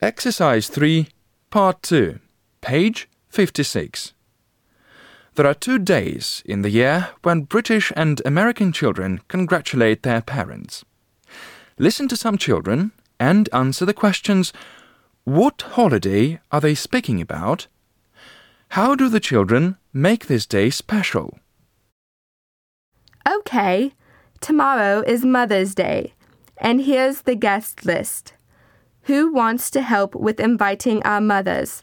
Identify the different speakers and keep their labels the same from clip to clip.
Speaker 1: Exercise 3, Part 2, page 56. There are two days in the year when British and American children congratulate their parents. Listen to some children and answer the questions What holiday are they speaking about? How do the children make this day special?
Speaker 2: Okay, tomorrow is Mother's Day, and here's the guest list. Who wants to help with inviting our mothers?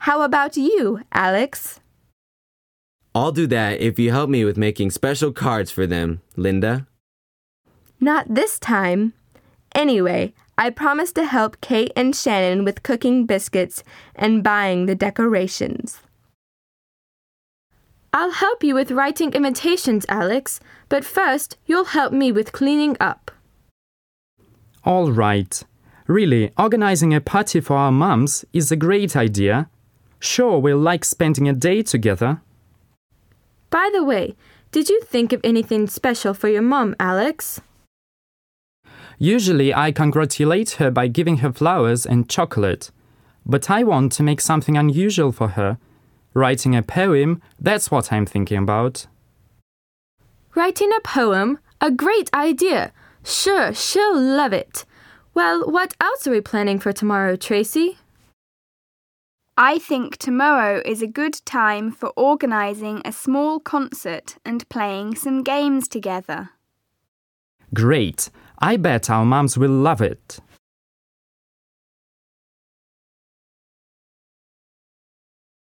Speaker 2: How about you, Alex?
Speaker 3: I'll do that if you help me with making special cards for them, Linda.
Speaker 2: Not this time. Anyway, I promised to help Kate and Shannon with cooking biscuits and buying the decorations. I'll help you with writing invitations, Alex, but first you'll help me with cleaning up.
Speaker 4: All right. Really, organizing a party for our mums is a great idea. Sure, we'll like spending a day together.
Speaker 2: By the way, did you think of anything special for your mom, Alex?
Speaker 4: Usually, I congratulate her by giving her flowers and chocolate. But I want to make something unusual for her. Writing a poem, that's what I'm thinking about.
Speaker 2: Writing a poem? A great idea. Sure, she'll love it. Well, what else are we planning for tomorrow, Tracy?
Speaker 5: I think tomorrow is a good time for organising a small concert and playing some games together.
Speaker 4: Great! I bet our mums will love it.